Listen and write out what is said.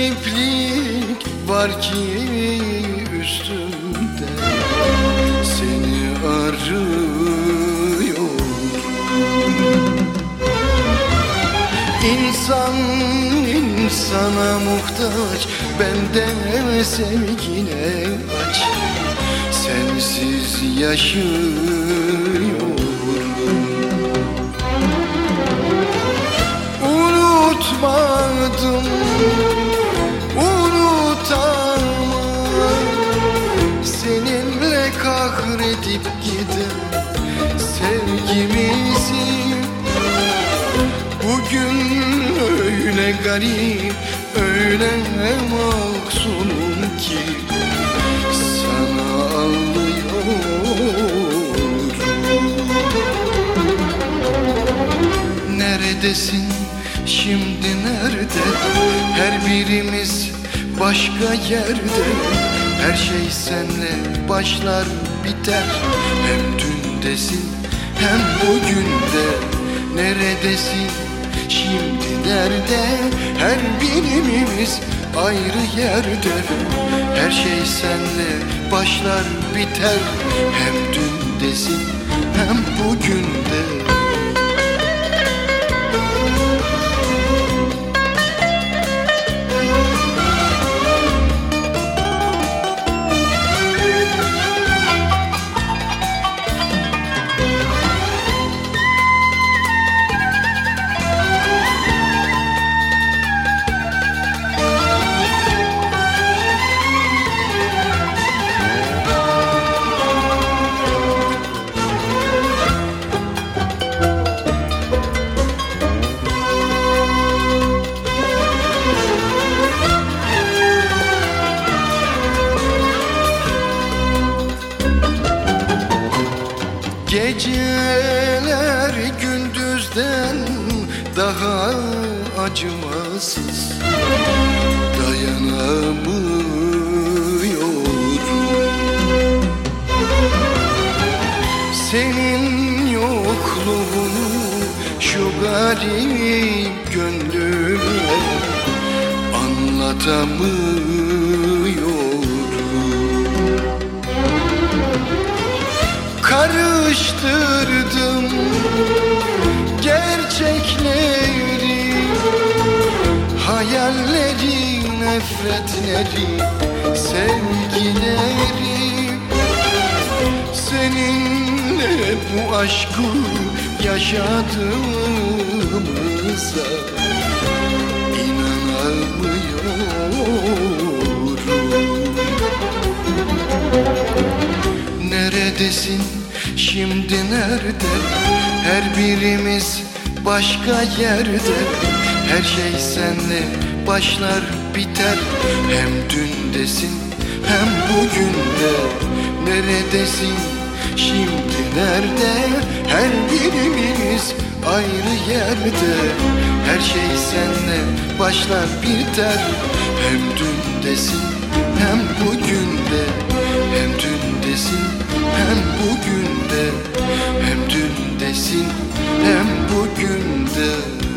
gariplik var ki üstümde. Seni arıyor İnsan insana muhtaç Ben de sevgine aç. Sensiz yaşıyorum. Unutmadım giden Sevgimizi. Bugün öyle garip Öyle mahzunum ki Sana ağlıyorum Neredesin şimdi nerede? Her birimiz başka yerde. Her şey senle başlar biter. Hem dündesin hem bugünde Neredesin? Şimdi nerede? Her birimiz ayrı yerde. Her şey senle başlar biter. Hem dündesin hem bugünde Geceler gündüzden daha acımasız Dayanamıyorum Senin yokluğunu şu garip gönlüme Anlatamıyorum Karıştırdım gerçekleri Hayalleri, nefretleri, sevgileri. Seninle bu aşkı yaşadığımıza inanamıyorum. Neredesin şimdi nerede? Her birimiz başka yerde. Her şey senle başlar biter. Hem dündesin hem bugünde. Neredesin? Şimdi nerede? Her birimiz ayrı yerde. Her şey senle başlar biter. Hem dündesin hem bugünde. Hem dündesin hem Nesin hem bugün de.